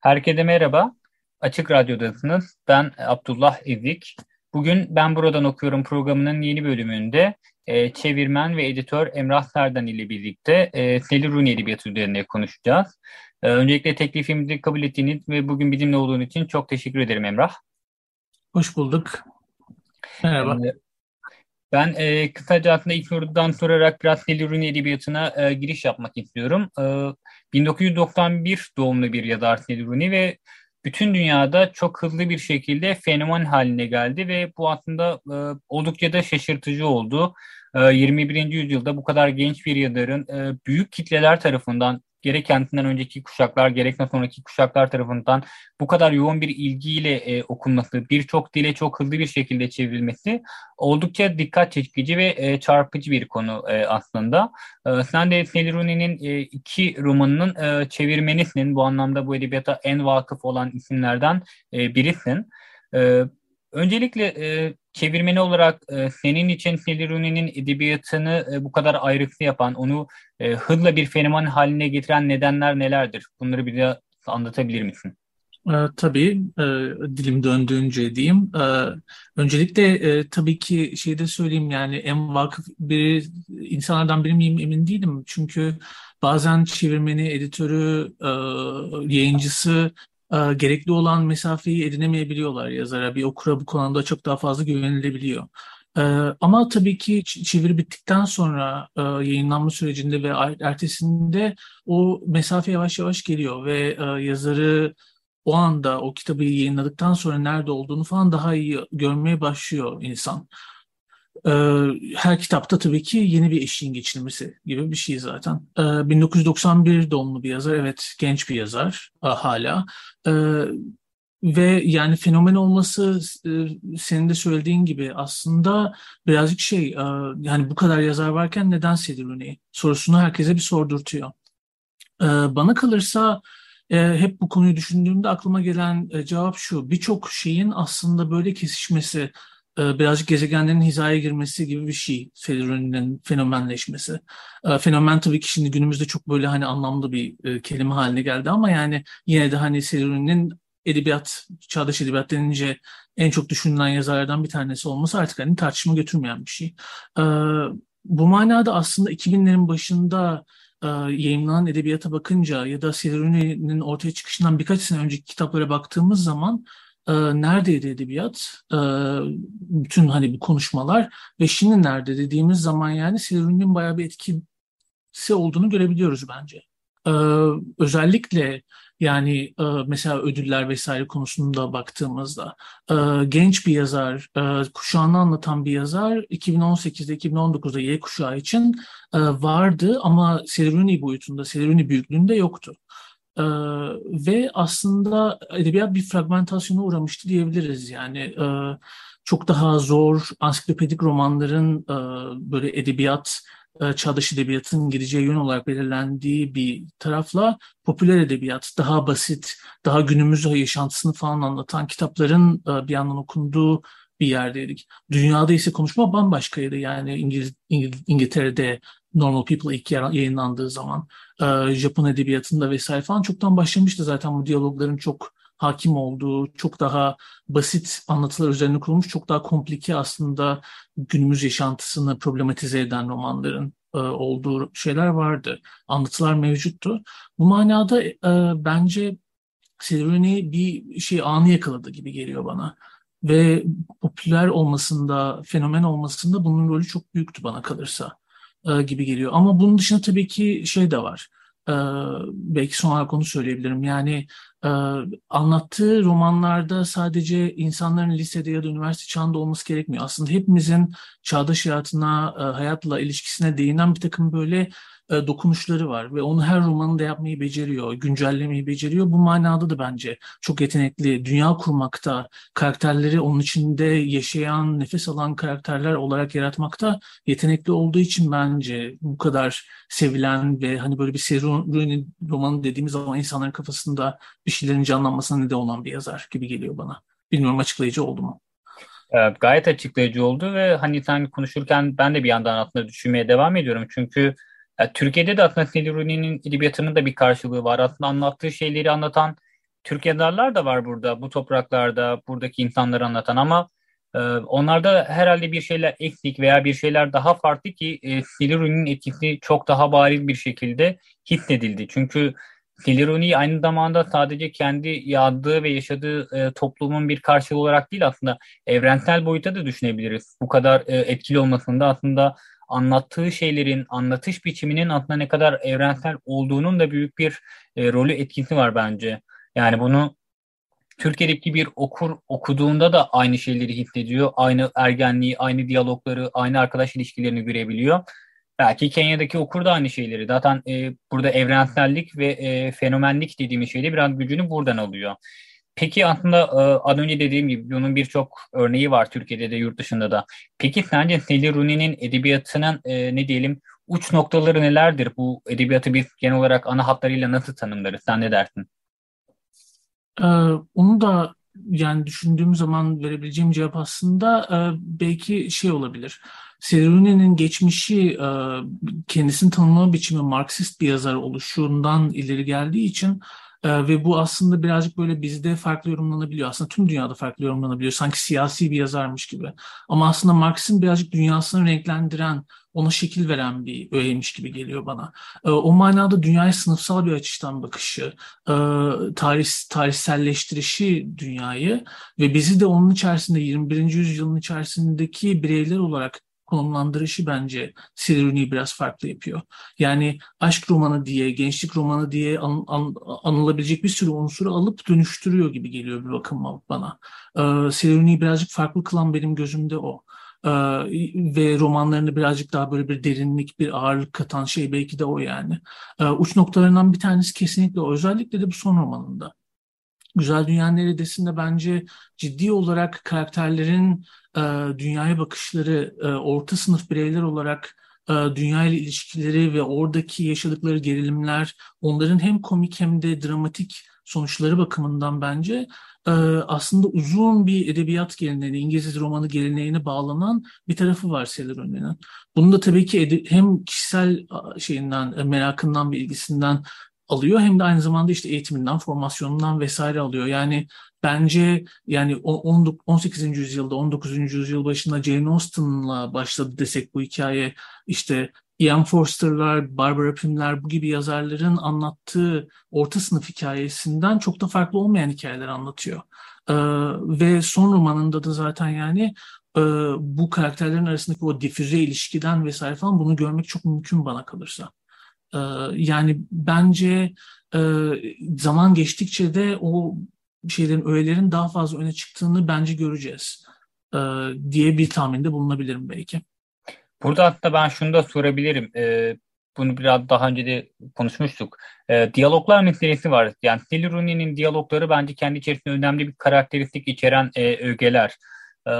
Herkese merhaba. Açık Radyo'dasınız. Ben Abdullah Ezik. Bugün Ben Buradan Okuyorum programının yeni bölümünde e, çevirmen ve editör Emrah Serdan ile birlikte e, Seli Runi Edebiyatı üzerine konuşacağız. E, öncelikle teklifimizi kabul ettiğiniz ve bugün bizimle olduğun için çok teşekkür ederim Emrah. Hoş bulduk. Merhaba. E, ben e, kısaca aslında ilk sorudan sorarak biraz Seli Runi Edebiyatı'na e, giriş yapmak istiyorum. E, 1991 doğumlu bir yazar Seli Runi ve bütün dünyada çok hızlı bir şekilde fenomen haline geldi ve bu aslında e, oldukça da şaşırtıcı oldu. E, 21. yüzyılda bu kadar genç bir yazarın e, büyük kitleler tarafından gerek kendinden önceki kuşaklar gerekse sonraki kuşaklar tarafından bu kadar yoğun bir ilgiyle e, okunması, birçok dile çok hızlı bir şekilde çevrilmesi oldukça dikkat çekici ve e, çarpıcı bir konu e, aslında. E, sen de Seliruni'nin e, iki romanının e, çevirmenisin. Bu anlamda bu edebiyata en vakıf olan isimlerden e, birisin. E, öncelikle e, çevirmeni olarak e, senin için Seliruni'nin edebiyatını e, bu kadar ayrıksı yapan, onu e, hızla bir fenomen haline getiren nedenler nelerdir? Bunları bize anlatabilir misin? E, tabii e, dilim döndüğünce diyeyim. E, öncelikle e, tabii ki şey de söyleyeyim yani en vakıf bir insanlardan biri miyim emin değilim. Çünkü bazen çevirmeni, editörü, e, yayıncısı e, gerekli olan mesafeyi edinemeyebiliyorlar yazara. Bir okura bu konuda çok daha fazla güvenilebiliyor. E, ama tabii ki çeviri bittikten sonra e, yayınlanma sürecinde ve ertesinde o mesafe yavaş yavaş geliyor ve e, yazarı o anda o kitabı yayınladıktan sonra nerede olduğunu falan daha iyi görmeye başlıyor insan. Ee, her kitapta tabii ki yeni bir eşiğin geçilmesi gibi bir şey zaten. 1991 ee, doğumlu bir yazar, evet genç bir yazar e, hala. Ee, ve yani fenomen olması e, senin de söylediğin gibi aslında birazcık şey e, yani bu kadar yazar varken neden Sedir sorusunu herkese bir sordurtuyor. Bana kalırsa hep bu konuyu düşündüğümde aklıma gelen cevap şu birçok şeyin aslında böyle kesişmesi birazcık gezegenlerin hizaya girmesi gibi bir şey Federer'in fenomenleşmesi. E, fenomen tabii ki şimdi günümüzde çok böyle hani anlamlı bir e, kelime haline geldi ama yani yine de hani Federer'in edebiyat, çağdaş edebiyat denince en çok düşünülen yazarlardan bir tanesi olması artık hani tartışma götürmeyen bir şey. Bu manada aslında 2000'lerin başında yayınlanan edebiyata bakınca ya da Federer'in ortaya çıkışından birkaç sene önceki kitaplara baktığımız zaman e, neredeydi edebiyat? E, bütün hani bu konuşmalar ve şimdi nerede dediğimiz zaman yani Silivri'nin bayağı bir etkisi olduğunu görebiliyoruz bence. E, özellikle yani e, mesela ödüller vesaire konusunda baktığımızda e, genç bir yazar, e, kuşağını anlatan bir yazar 2018'de 2019'da Y kuşağı için e, vardı ama Silivri boyutunda, Silivri büyüklüğünde yoktu. Ee, ve aslında edebiyat bir fragmentasyona uğramıştı diyebiliriz. Yani e, çok daha zor ansiklopedik romanların e, böyle edebiyat, e, çağdaş edebiyatın gideceği yön olarak belirlendiği bir tarafla popüler edebiyat, daha basit, daha günümüz yaşantısını falan anlatan kitapların e, bir yandan okunduğu bir yerdeydik. Dünyada ise konuşma bambaşkaydı. Yani İngiliz, İngiliz, İngiltere'de Normal People ilk yayınlandığı zaman e, Japon edebiyatında vesaire falan çoktan başlamıştı zaten bu diyalogların çok hakim olduğu, çok daha basit anlatılar üzerine kurulmuş, çok daha komplike aslında günümüz yaşantısını problematize eden romanların e, olduğu şeyler vardı. Anlatılar mevcuttu. Bu manada e, bence Silverini bir şey anı yakaladı gibi geliyor bana. Ve popüler olmasında, fenomen olmasında bunun rolü çok büyüktü bana kalırsa e, gibi geliyor. Ama bunun dışında tabii ki şey de var. e, belki son olarak onu söyleyebilirim. Yani e, anlattığı romanlarda sadece insanların lisede ya da üniversite çağında olması gerekmiyor. Aslında hepimizin çağdaş hayatına, hayatla ilişkisine değinen bir takım böyle e, dokunuşları var ve onu her romanında yapmayı beceriyor, güncellemeyi beceriyor. Bu manada da bence çok yetenekli. Dünya kurmakta, karakterleri onun içinde yaşayan, nefes alan karakterler olarak yaratmakta yetenekli olduğu için bence bu kadar sevilen ve hani böyle bir Seruni romanı dediğimiz zaman insanların kafasında bir şeylerin canlanmasına neden olan bir yazar gibi geliyor bana. Bilmiyorum açıklayıcı oldu mu? Evet, gayet açıklayıcı oldu ve hani sen konuşurken ben de bir yandan aslında düşünmeye devam ediyorum. Çünkü ya, Türkiye'de de aslında Silivri'nin edebiyatının da bir karşılığı var. Aslında anlattığı şeyleri anlatan Türk yazarlar da var burada, bu topraklarda, buradaki insanları anlatan ama e, onlarda herhalde bir şeyler eksik veya bir şeyler daha farklı ki e, Silivri'nin etkisi çok daha bariz bir şekilde hissedildi. Çünkü Silivri aynı zamanda sadece kendi yazdığı ve yaşadığı e, toplumun bir karşılığı olarak değil aslında evrensel boyuta da düşünebiliriz. Bu kadar e, etkili olmasında aslında anlattığı şeylerin, anlatış biçiminin aslında ne kadar evrensel olduğunun da büyük bir e, rolü etkisi var bence. Yani bunu Türkiye'deki bir okur okuduğunda da aynı şeyleri hissediyor. Aynı ergenliği, aynı diyalogları, aynı arkadaş ilişkilerini görebiliyor. Belki Kenya'daki okur da aynı şeyleri. Zaten e, burada evrensellik ve e, fenomenlik dediğimiz şeyde biraz gücünü buradan alıyor. Peki aslında e, az önce dediğim gibi bunun birçok örneği var Türkiye'de de yurt dışında da. Peki sence Sally Rooney'nin edebiyatının e, ne diyelim uç noktaları nelerdir? Bu edebiyatı biz genel olarak ana hatlarıyla nasıl tanımlarız? Sen ne dersin? Ee, onu da yani düşündüğüm zaman verebileceğim cevap aslında e, belki şey olabilir. Seruni'nin geçmişi e, kendisini tanımlama biçimi Marksist bir yazar oluşundan ileri geldiği için ee, ve bu aslında birazcık böyle bizde farklı yorumlanabiliyor. Aslında tüm dünyada farklı yorumlanabiliyor. Sanki siyasi bir yazarmış gibi. Ama aslında Marx'ın birazcık dünyasını renklendiren, ona şekil veren bir öğeymiş gibi geliyor bana. Ee, o manada dünyaya sınıfsal bir açıdan bakışı, e, tarih, tarihselleştirişi dünyayı ve bizi de onun içerisinde 21. yüzyılın içerisindeki bireyler olarak konumlandırışı bence Silivri'yi biraz farklı yapıyor. Yani aşk romanı diye, gençlik romanı diye an, an, anılabilecek bir sürü unsuru alıp dönüştürüyor gibi geliyor bir bakıma bana. Ee, Silivri'yi birazcık farklı kılan benim gözümde o. Ee, ve romanlarını birazcık daha böyle bir derinlik, bir ağırlık katan şey belki de o yani. Ee, uç noktalarından bir tanesi kesinlikle o. Özellikle de bu son romanında. Güzel Dünya Neredesinde bence ciddi olarak karakterlerin e, dünyaya bakışları, e, orta sınıf bireyler olarak e, dünya ile ilişkileri ve oradaki yaşadıkları gerilimler, onların hem komik hem de dramatik sonuçları bakımından bence e, aslında uzun bir edebiyat geleneğine, İngiliz romanı geleneğine bağlanan bir tarafı var Celeron'un. Bunun da tabii ki hem kişisel şeyinden, e, merakından ve ilgisinden alıyor hem de aynı zamanda işte eğitiminden, formasyonundan vesaire alıyor. Yani bence yani 18. yüzyılda, 19. yüzyıl başında Jane Austen'la başladı desek bu hikaye işte Ian Forster'lar, Barbara Pym'ler bu gibi yazarların anlattığı orta sınıf hikayesinden çok da farklı olmayan hikayeler anlatıyor. Ee, ve son romanında da zaten yani e, bu karakterlerin arasındaki o difüze ilişkiden vesaire falan bunu görmek çok mümkün bana kalırsa. Ee, yani bence e, zaman geçtikçe de o şeylerin, öğelerin daha fazla öne çıktığını bence göreceğiz e, diye bir tahminde bulunabilirim belki. Burada hatta ben şunu da sorabilirim. E, bunu biraz daha önce de konuşmuştuk. E, diyaloglar meselesi var. Yani Sally diyalogları bence kendi içerisinde önemli bir karakteristik içeren e, ögeler. E,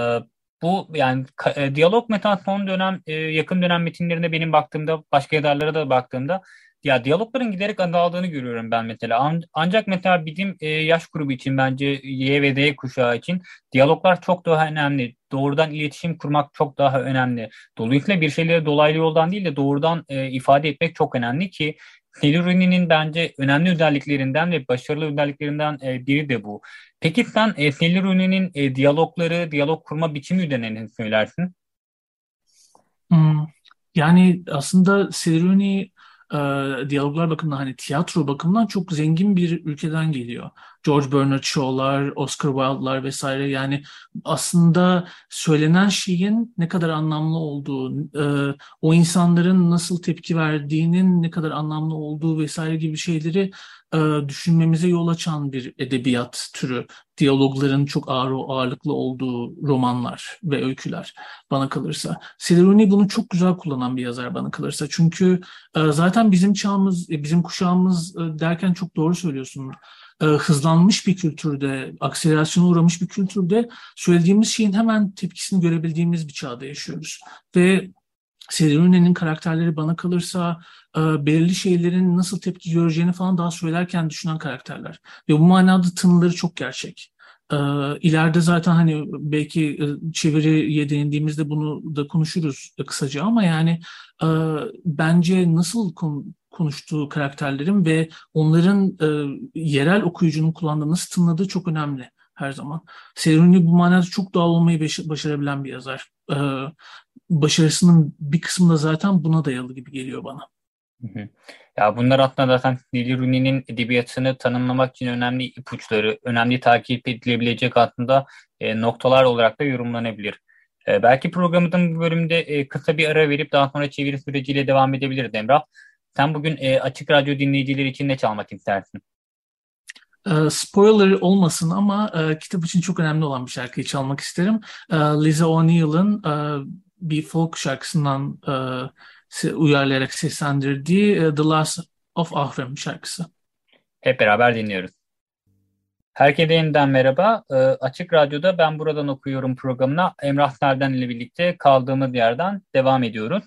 bu yani e, diyalog metan son dönem e, yakın dönem metinlerinde benim baktığımda başka yazarlara da baktığımda ya diyalogların giderek azaldığını görüyorum ben mesela. An, ancak mesela bizim e, yaş grubu için bence Y ve D kuşağı için diyaloglar çok daha önemli. Doğrudan iletişim kurmak çok daha önemli. Dolayısıyla bir şeyleri dolaylı yoldan değil de doğrudan e, ifade etmek çok önemli ki Selurini'nin bence önemli özelliklerinden ve başarılı özelliklerinden e, biri de bu. Peki sen e, e, diyalogları, diyalog kurma biçimi üzerine söylersin? Hmm, yani aslında Selurini e, diyaloglar bakımından hani tiyatro bakımından çok zengin bir ülkeden geliyor. George Bernard Shaw'lar, Oscar Wilde'lar vesaire yani aslında söylenen şeyin ne kadar anlamlı olduğu, e, o insanların nasıl tepki verdiğinin ne kadar anlamlı olduğu vesaire gibi şeyleri e, düşünmemize yol açan bir edebiyat türü. Diyalogların çok ağır ağırlıklı olduğu romanlar ve öyküler bana kalırsa. Celeroni bunu çok güzel kullanan bir yazar bana kalırsa. Çünkü e, zaten bizim çağımız, e, bizim kuşağımız derken çok doğru söylüyorsun hızlanmış bir kültürde, akselerasyona uğramış bir kültürde söylediğimiz şeyin hemen tepkisini görebildiğimiz bir çağda yaşıyoruz. Ve Serenini'nin karakterleri bana kalırsa e, belirli şeylerin nasıl tepki göreceğini falan daha söylerken düşünen karakterler. Ve bu manada tınıları çok gerçek. E, ileride zaten hani belki e, çeviriye değindiğimizde bunu da konuşuruz kısaca ama yani e, bence nasıl kon, konuştuğu karakterlerin ve onların e, yerel okuyucunun kullandığı nasıl tınladığı çok önemli her zaman. Seruni bu manada çok doğal olmayı başarabilen bir yazar. Ee, başarısının bir kısmı da zaten buna dayalı gibi geliyor bana. Ya bunlar aslında zaten Lili Rooney'nin edebiyatını tanımlamak için önemli ipuçları, önemli takip edilebilecek aslında e, noktalar olarak da yorumlanabilir. E, belki programımızın bu bölümde e, kısa bir ara verip daha sonra çeviri süreciyle devam edebiliriz Emrah. Sen bugün e, Açık Radyo dinleyicileri için ne çalmak istersin? E, spoiler olmasın ama e, kitap için çok önemli olan bir şarkıyı çalmak isterim. E, Liza O'Neill'ın e, bir folk şarkısından e, uyarlayarak seslendirdiği The Last of Ahrem şarkısı. Hep beraber dinliyoruz. Herkese yeniden merhaba. E, Açık Radyo'da Ben Buradan Okuyorum programına Emrah Serden ile birlikte kaldığımız yerden devam ediyoruz.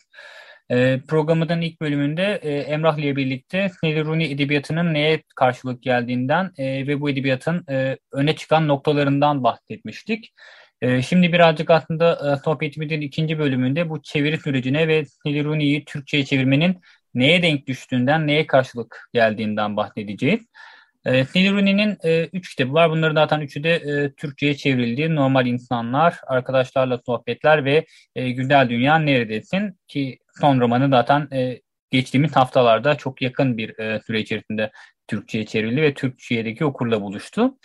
E, programımızın ilk bölümünde e, Emrah ile birlikte Rooney edebiyatının neye karşılık geldiğinden e, ve bu edebiyatın e, öne çıkan noktalarından bahsetmiştik. E, şimdi birazcık aslında sohbetimizin ikinci bölümünde bu çeviri sürecine ve Rooney'i Türkçe'ye çevirmenin neye denk düştüğünden, neye karşılık geldiğinden bahsedeceğiz. E, üç kitabı var. Bunların zaten üçü de Türkçe'ye çevrildi. Normal İnsanlar, Arkadaşlarla Sohbetler ve e, Güzel Dünya Neredesin? Ki son romanı zaten e, geçtiğimiz haftalarda çok yakın bir e, süre içerisinde Türkçe'ye çevrildi ve Türkçe'deki okurla buluştu.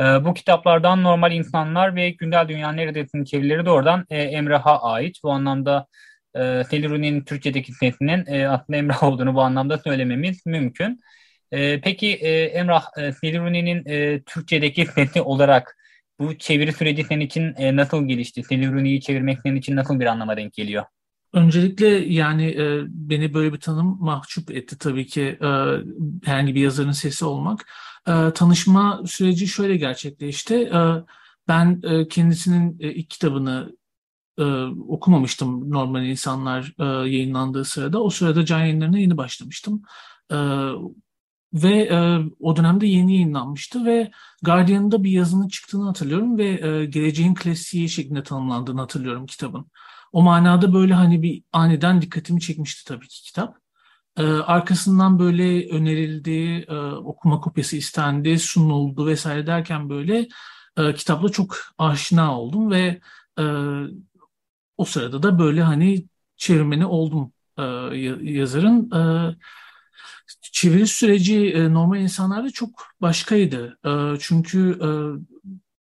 E, bu kitaplardan Normal İnsanlar ve Gündel Dünya Neredesin çevirileri doğrudan e, Emrah'a ait. Bu anlamda e, Rooney'nin Türkçedeki metninin e, aslında Emrah olduğunu bu anlamda söylememiz mümkün. E, peki e, Emrah, e, Silivri'nin e, Türkçedeki metni olarak bu çeviri süreci senin için e, nasıl gelişti? Silivri'yi çevirmek senin için nasıl bir anlama denk geliyor? Öncelikle yani e, beni böyle bir tanım mahcup etti tabii ki e, herhangi bir yazarın sesi olmak. E, tanışma süreci şöyle gerçekleşti. E, ben e, kendisinin e, ilk kitabını e, okumamıştım normal insanlar e, yayınlandığı sırada. O sırada can yayınlarına yeni başlamıştım. E, ve e, o dönemde yeni yayınlanmıştı ve Guardian'da bir yazının çıktığını hatırlıyorum ve e, geleceğin klasiği şeklinde tanımlandığını hatırlıyorum kitabın. O manada böyle hani bir aniden dikkatimi çekmişti tabii ki kitap. E, arkasından böyle önerildi, e, okuma kopyası istendi, sunuldu vesaire derken böyle e, kitapla çok aşina oldum ve e, o sırada da böyle hani çevirmeni oldum e, yazarın. E, çeviri süreci e, normal insanlarda çok başkaydı. E, çünkü e,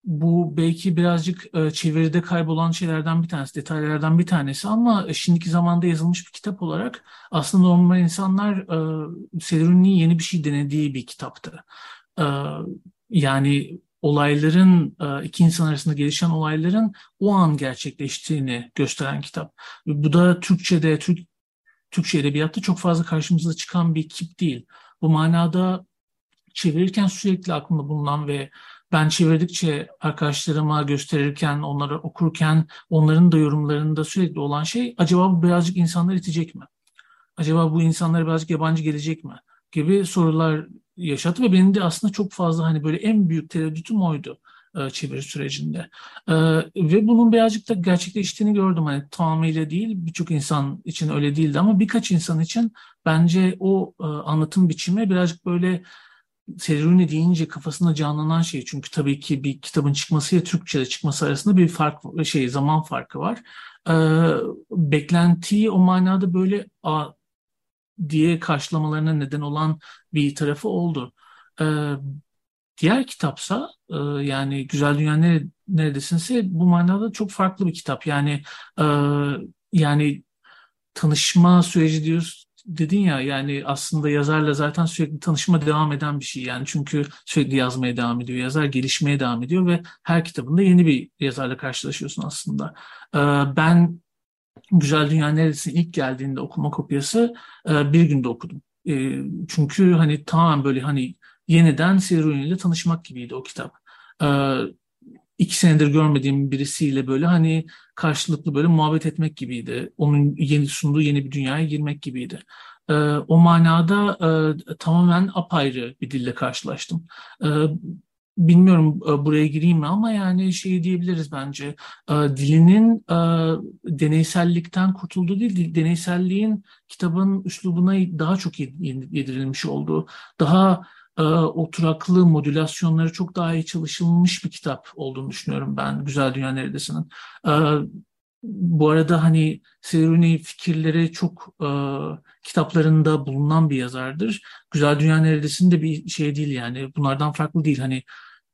bu belki birazcık e, çeviride kaybolan şeylerden bir tanesi, detaylardan bir tanesi ama şimdiki zamanda yazılmış bir kitap olarak aslında normal insanlar e, Seleri'nin yeni bir şey denediği bir kitaptı. E, yani olayların, e, iki insan arasında gelişen olayların o an gerçekleştiğini gösteren kitap. Bu da Türkçe'de, Türk Türkçe edebiyatta çok fazla karşımıza çıkan bir kip değil. Bu manada çevirirken sürekli aklımda bulunan ve ben çevirdikçe arkadaşlarıma gösterirken, onları okurken onların da yorumlarında sürekli olan şey acaba bu birazcık insanları itecek mi? Acaba bu insanlara birazcık yabancı gelecek mi? gibi sorular yaşattı ve benim de aslında çok fazla hani böyle en büyük tereddütüm oydu e, çeviri sürecinde. E, ve bunun birazcık da gerçekleştiğini gördüm. Hani tamamıyla değil, birçok insan için öyle değildi ama birkaç insan için bence o e, anlatım biçimi birazcık böyle Seruni deyince kafasında canlanan şey. Çünkü tabii ki bir kitabın çıkması ile Türkçe'de çıkması arasında bir fark şey zaman farkı var. Ee, beklentiyi o manada böyle a, diye karşılamalarına neden olan bir tarafı oldu. E, diğer kitapsa e, yani Güzel Dünya Nere, Neredesinse bu manada çok farklı bir kitap. Yani e, yani tanışma süreci diyoruz dedin ya yani aslında yazarla zaten sürekli tanışma devam eden bir şey yani çünkü sürekli yazmaya devam ediyor yazar gelişmeye devam ediyor ve her kitabında yeni bir yazarla karşılaşıyorsun aslında. Ee, ben Güzel Dünya Neresi ilk geldiğinde okuma kopyası e, bir günde okudum. E, çünkü hani tamamen böyle hani yeniden Siruni ile tanışmak gibiydi o kitap. E, iki senedir görmediğim birisiyle böyle hani karşılıklı böyle muhabbet etmek gibiydi. Onun yeni sunduğu yeni bir dünyaya girmek gibiydi. E, o manada e, tamamen apayrı bir dille karşılaştım. E, bilmiyorum buraya gireyim mi ama yani şey diyebiliriz bence. E, dilinin e, deneysellikten kurtulduğu değil, deneyselliğin kitabın üslubuna daha çok yedirilmiş olduğu, daha e, oturaklı modülasyonları çok daha iyi çalışılmış bir kitap olduğunu düşünüyorum ben Güzel Dünya Neredesi'nin. E, bu arada hani Seruni fikirleri çok e, kitaplarında bulunan bir yazardır. Güzel Dünya Neredesi'nin bir şey değil yani. Bunlardan farklı değil. Hani ee,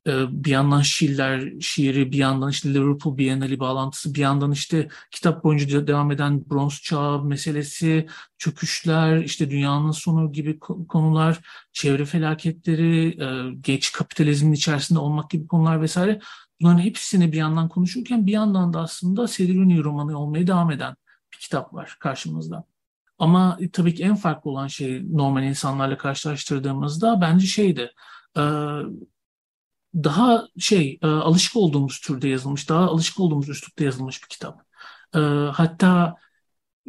bir yandan Schiller şiiri, bir yandan işte Liverpool Biennale bağlantısı, bir yandan işte kitap boyunca devam eden bronz çağı meselesi, çöküşler, işte dünyanın sonu gibi konular, çevre felaketleri, e, geç kapitalizmin içerisinde olmak gibi konular vesaire. Bunların hepsini bir yandan konuşurken bir yandan da aslında Sediruni romanı olmaya devam eden bir kitap var karşımızda. Ama tabii ki en farklı olan şey normal insanlarla karşılaştırdığımızda bence şeydi e, daha şey e, alışık olduğumuz türde yazılmış, daha alışık olduğumuz üslupta yazılmış bir kitap. E, hatta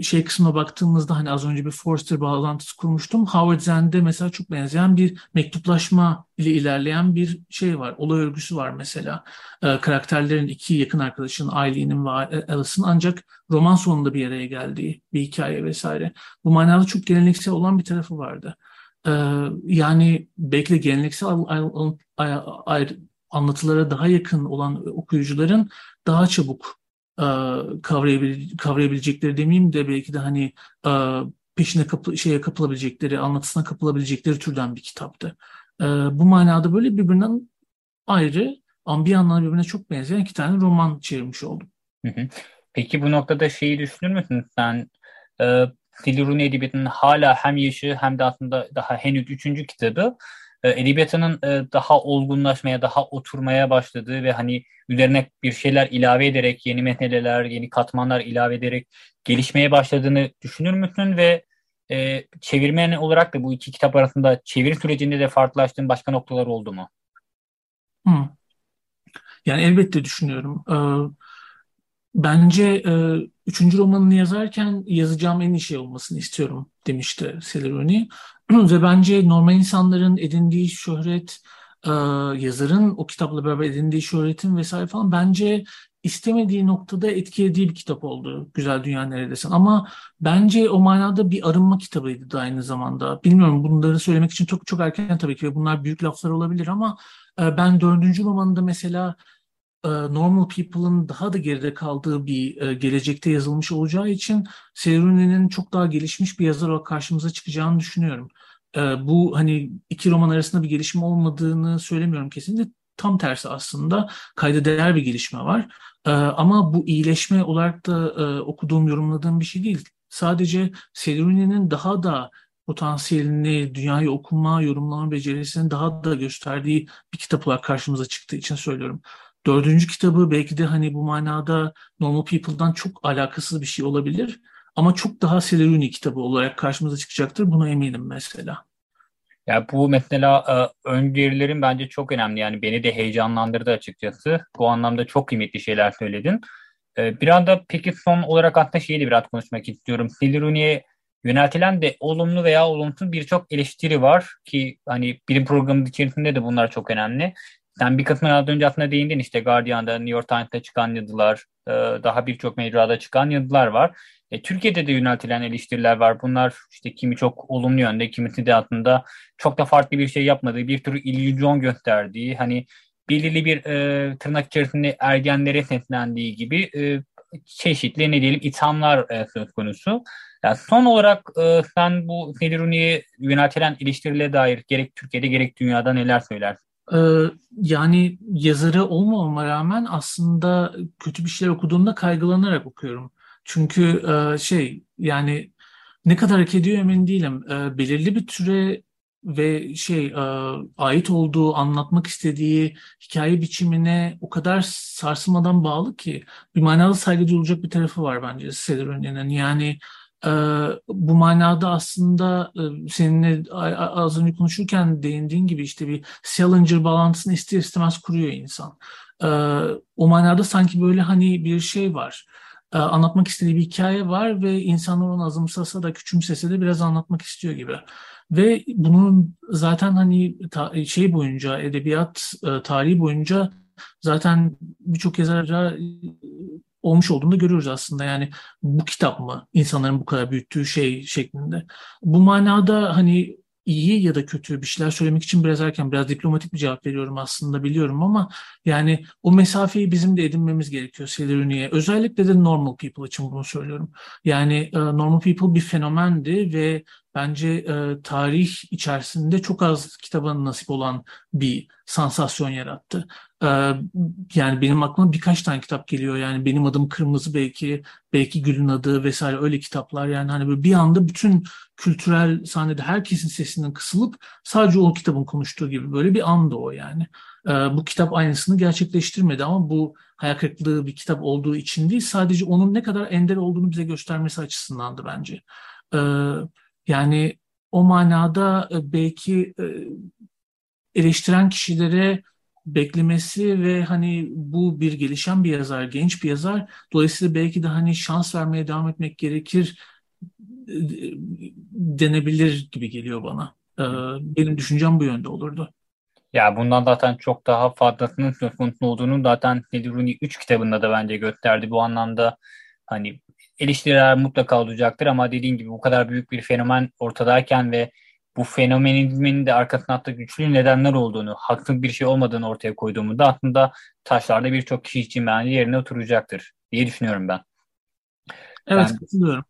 şey kısmına baktığımızda hani az önce bir Forster bağlantısı kurmuştum. Howard Zenn'de mesela çok benzeyen bir mektuplaşma ile ilerleyen bir şey var. Olay örgüsü var mesela. E, karakterlerin iki yakın arkadaşın Eileen'in ve Alice'ın ancak roman sonunda bir araya geldiği bir hikaye vesaire. Bu manada çok geleneksel olan bir tarafı vardı. Ee, yani belki de geleneksel anlatılara daha yakın olan okuyucuların daha çabuk e, kavrayabilecekleri demeyeyim de belki de hani e, peşine kapı, şeye kapılabilecekleri, anlatısına kapılabilecekleri türden bir kitaptı. E, bu manada böyle birbirinden ayrı yandan birbirine çok benzeyen iki tane roman çevirmiş oldum. Peki bu noktada şeyi düşünür müsün sen? Dili Runi Edebiyatı'nın hala hem yaşı hem de aslında daha henüz üçüncü kitabı edebiyatının e, daha olgunlaşmaya, daha oturmaya başladığı ve hani üzerine bir şeyler ilave ederek, yeni metneler, yeni katmanlar ilave ederek gelişmeye başladığını düşünür müsün ve e, çevirmen olarak da bu iki kitap arasında çeviri sürecinde de farklılaştığın başka noktalar oldu mu? Hmm. Yani elbette düşünüyorum. Ee, bence e, üçüncü romanını yazarken yazacağım en iyi şey olmasını istiyorum demişti Celeroni. Ve bence normal insanların edindiği şöhret, e, yazarın o kitapla beraber edindiği şöhretin vesaire falan bence istemediği noktada etkilediği bir kitap oldu. Güzel Dünya Neredesin. Ama bence o manada bir arınma kitabıydı da aynı zamanda. Bilmiyorum bunları söylemek için çok çok erken tabii ki ve bunlar büyük laflar olabilir ama e, ben dördüncü romanında mesela normal People'ın daha da geride kaldığı bir e, gelecekte yazılmış olacağı için Seruni'nin çok daha gelişmiş bir yazar olarak karşımıza çıkacağını düşünüyorum. E, bu hani iki roman arasında bir gelişme olmadığını söylemiyorum kesinlikle. Tam tersi aslında kayda değer bir gelişme var. Ama bu iyileşme olarak da okuduğum, yorumladığım bir şey değil. Sadece Seruni'nin daha da potansiyelini, dünyayı okuma, yorumlama becerisini daha da gösterdiği bir kitap olarak karşımıza çıktığı için söylüyorum. Dördüncü kitabı belki de hani bu manada Normal People'dan çok alakasız bir şey olabilir. Ama çok daha Celeruni kitabı olarak karşımıza çıkacaktır. Buna eminim mesela. Ya bu mesela e, öngörülerin bence çok önemli. Yani beni de heyecanlandırdı açıkçası. Bu anlamda çok kıymetli şeyler söyledin. E, bir anda peki son olarak aslında şeyi de biraz konuşmak istiyorum. Celeruni'ye yöneltilen de olumlu veya olumsuz birçok eleştiri var ki hani bilim programı içerisinde de bunlar çok önemli. Sen bir kısmına az önce aslında değindin işte Guardian'da, New York Times'ta çıkan yazılar, e, daha birçok mecrada çıkan yazılar var. E, Türkiye'de de yöneltilen eleştiriler var. Bunlar işte kimi çok olumlu yönde, kimisi de aslında çok da farklı bir şey yapmadığı, bir tür illüzyon gösterdiği, hani belirli bir e, tırnak içerisinde ergenlere seslendiği gibi e, çeşitli ne diyelim ithamlar e, söz konusu. Yani son olarak e, sen bu Nediruni'ye yöneltilen eleştirilere dair gerek Türkiye'de gerek dünyada neler söylersin? Ee, yani yazarı olmamama rağmen aslında kötü bir şeyler okuduğumda kaygılanarak okuyorum. Çünkü e, şey yani ne kadar hak ediyor emin değilim. E, belirli bir türe ve şey e, ait olduğu, anlatmak istediği hikaye biçimine o kadar sarsılmadan bağlı ki bir manada saygı duyulacak bir tarafı var bence Cedar Yani e, bu manada aslında e, seninle az önce konuşurken değindiğin gibi işte bir Salinger bağlantısını ister istemez kuruyor insan. E, o manada sanki böyle hani bir şey var e, anlatmak istediği bir hikaye var ve insanlar onu azımsasa da küçümsese de biraz anlatmak istiyor gibi. Ve bunun zaten hani şey boyunca edebiyat e, tarihi boyunca zaten birçok yazara olmuş olduğunu da görüyoruz aslında. Yani bu kitap mı insanların bu kadar büyüttüğü şey şeklinde. Bu manada hani iyi ya da kötü bir şeyler söylemek için biraz erken, biraz diplomatik bir cevap veriyorum aslında biliyorum ama yani o mesafeyi bizim de edinmemiz gerekiyor Seliruni'ye. Özellikle de normal people için bunu söylüyorum. Yani normal people bir fenomendi ve bence e, tarih içerisinde çok az kitaba nasip olan bir sansasyon yarattı. E, yani benim aklıma birkaç tane kitap geliyor. Yani benim adım Kırmızı belki, belki Gül'ün adı vesaire öyle kitaplar. Yani hani böyle bir anda bütün kültürel sahnede herkesin sesinin kısılıp sadece o kitabın konuştuğu gibi böyle bir anda o yani. E, bu kitap aynısını gerçekleştirmedi ama bu hayal kırıklığı bir kitap olduğu için değil sadece onun ne kadar ender olduğunu bize göstermesi açısındandı bence. Evet yani o manada e, belki e, eleştiren kişilere beklemesi ve hani bu bir gelişen bir yazar, genç bir yazar. Dolayısıyla belki de hani şans vermeye devam etmek gerekir e, denebilir gibi geliyor bana. Benim düşüncem bu yönde olurdu. Ya bundan zaten çok daha fazlasının söz konusu olduğunu zaten Nediruni 3 kitabında da bence gösterdi. Bu anlamda hani eleştiriler mutlaka olacaktır ama dediğin gibi bu kadar büyük bir fenomen ortadayken ve bu fenomenizmin de arkasında attığı güçlü nedenler olduğunu, haksız bir şey olmadığını ortaya koyduğumuzda aslında taşlarda birçok kişi için bence yerine oturacaktır diye düşünüyorum ben. Evet, ben, katılıyorum.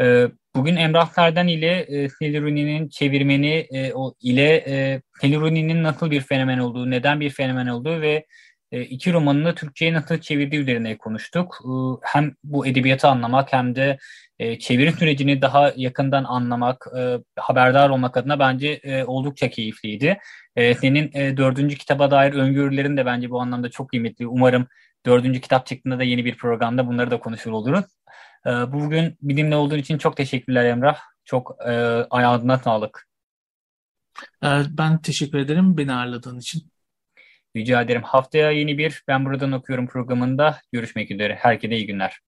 E, bugün Emrah Serden ile e, Seliruni'nin çevirmeni e, o, ile e, Seliruni'nin nasıl bir fenomen olduğu, neden bir fenomen olduğu ve iki romanını Türkçe'ye nasıl çevirdiği üzerine konuştuk. E, hem bu edebiyatı anlamak hem de e, çeviri sürecini daha yakından anlamak, haberdar olmak adına bence oldukça keyifliydi. Senin dördüncü kitaba dair öngörülerin de bence bu anlamda çok kıymetli. Umarım dördüncü kitap çıktığında da yeni bir programda bunları da konuşur oluruz. Bugün benimle olduğun için çok teşekkürler Emrah. Çok ayağına sağlık. Ben teşekkür ederim beni ağırladığın için. Rica ederim. Haftaya yeni bir Ben Buradan Okuyorum programında görüşmek üzere. Herkese iyi günler.